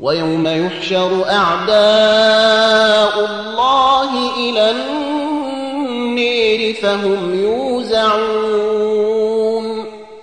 ويوم يحشر أعداء الله إلى النير فهم يوزعون.